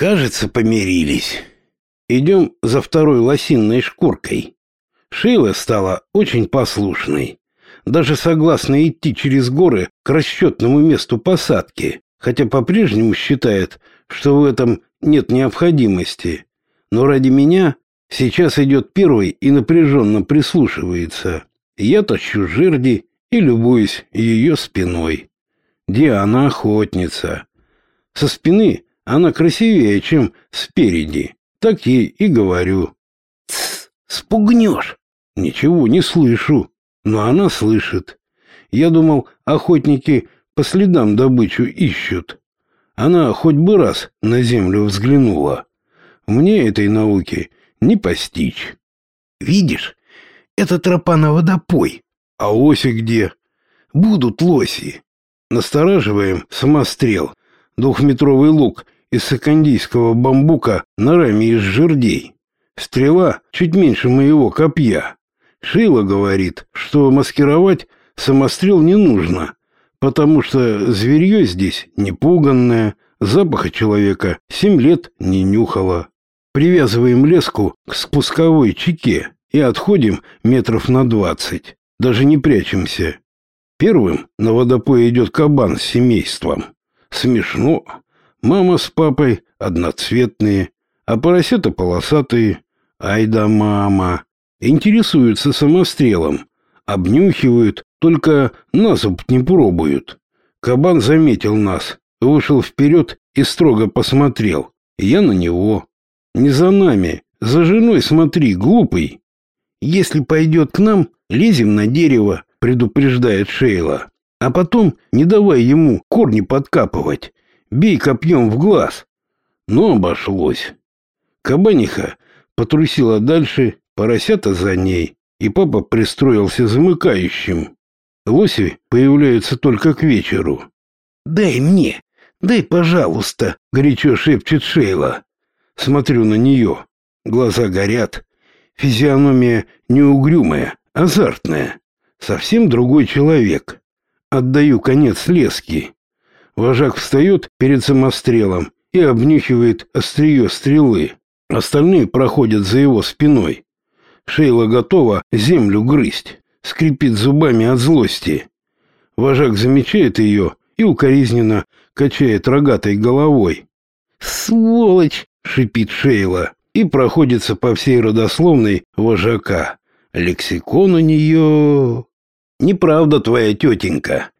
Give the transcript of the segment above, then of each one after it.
Кажется, помирились. Идем за второй лосинной шкуркой. Шейла стала очень послушной. Даже согласна идти через горы к расчетному месту посадки, хотя по-прежнему считает, что в этом нет необходимости. Но ради меня сейчас идет первый и напряженно прислушивается. Я тащу жерди и любуюсь ее спиной. Диана охотница. Со спины она красивее, чем спереди. Так ей и говорю. Тсс, спугнешь. Ничего не слышу, но она слышит. Я думал, охотники по следам добычу ищут. Она хоть бы раз на землю взглянула. Мне этой науки не постичь. Видишь, это тропа на водопой. А лоси где? Будут лоси. Настораживаем самострел двухметровый лук из сакандийского бамбука на раме из жердей. Стрела чуть меньше моего копья. Шейла говорит, что маскировать самострел не нужно, потому что зверье здесь непуганное, запаха человека семь лет не нюхало. Привязываем леску к спусковой чеке и отходим метров на двадцать. Даже не прячемся. Первым на водопой идет кабан с семейством. Смешно. Мама с папой одноцветные, а поросята полосатые. Ай да мама. Интересуются самострелом. Обнюхивают, только на зуб не пробуют. Кабан заметил нас, вышел вперед и строго посмотрел. Я на него. Не за нами, за женой смотри, глупый. Если пойдет к нам, лезем на дерево, предупреждает Шейла. А потом не давай ему корни подкапывать. Бей копьем в глаз. Но обошлось. Кабаниха потрусила дальше, поросята за ней, и папа пристроился замыкающим. Лоси появляются только к вечеру. «Дай мне! Дай, пожалуйста!» — горячо шепчет Шейла. Смотрю на нее. Глаза горят. Физиономия не угрюмая, азартная. Совсем другой человек. Отдаю конец лески. Вожак встает перед самострелом и обнюхивает острие стрелы. Остальные проходят за его спиной. Шейла готова землю грызть, скрипит зубами от злости. Вожак замечает ее и укоризненно качает рогатой головой. «Сволочь!» — шипит Шейла и проходится по всей родословной вожака. Лексикон у нее... Неправда твоя тетенька.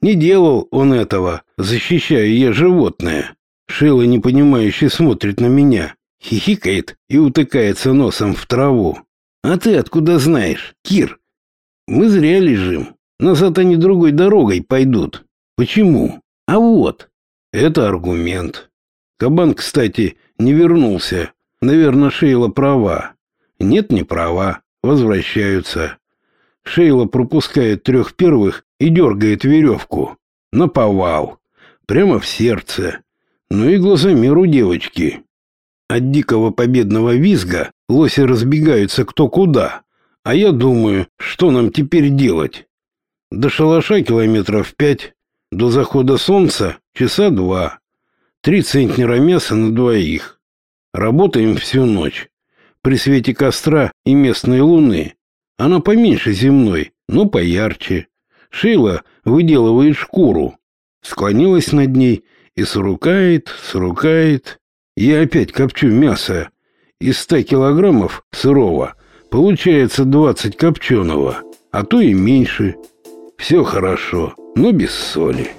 Не делал он этого, защищая ее животное. Шила непонимающе смотрит на меня, хихикает и утыкается носом в траву. А ты откуда знаешь, Кир? Мы зря лежим. Назад они другой дорогой пойдут. Почему? А вот. Это аргумент. Кабан, кстати, не вернулся. Наверное, Шейла права. Нет, не права. Возвращаются. Шейла пропускает трех первых и дергает веревку. Наповал. Прямо в сердце. Ну и глазомер у девочки. От дикого победного визга лоси разбегаются кто куда. А я думаю, что нам теперь делать? До шалаша километров пять, до захода солнца часа два. Три центнера мяса на двоих. Работаем всю ночь. При свете костра и местной луны она поменьше земной, но поярче. Шейла выделывает шкуру. Склонилась над ней и сурукает, сурукает. Я опять копчу мясо. Из ста килограммов сырого получается двадцать копченого, а то и меньше. Все хорошо, но без соли.